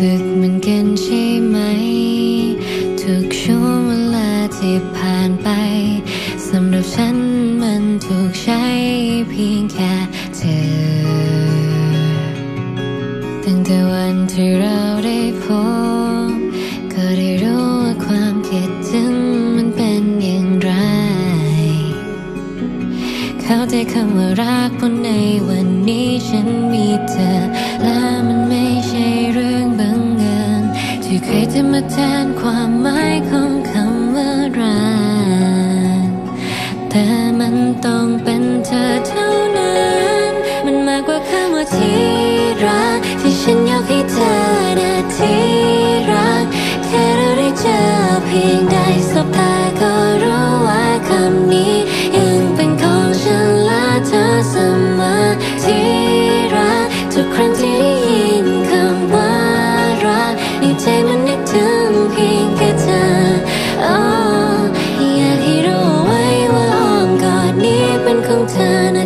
สึกเหมือนกันใช่ไหม ทุกช่วงเวลาที่ผ่านไปสำหรับฉันมันถูกใช้เพียงแค่เธอ ตั้งแต่วันที่เราได้พบก็ได้รู้ว่าความคิดถึงมันเป็นอย่างไร เข้าใจคำว่ารักเนในวันนี้ฉันมีเธอและมันไม่ รจะมาแทนความหมายของคำว่ารักแต่มันต้องเป็นเธอเท่านั้น มันมากกว่าคำว่าที่รัก ที่ฉันยกให้เธอนะที่รัก แค่เราได้เจอเพียงได้ ของเธอ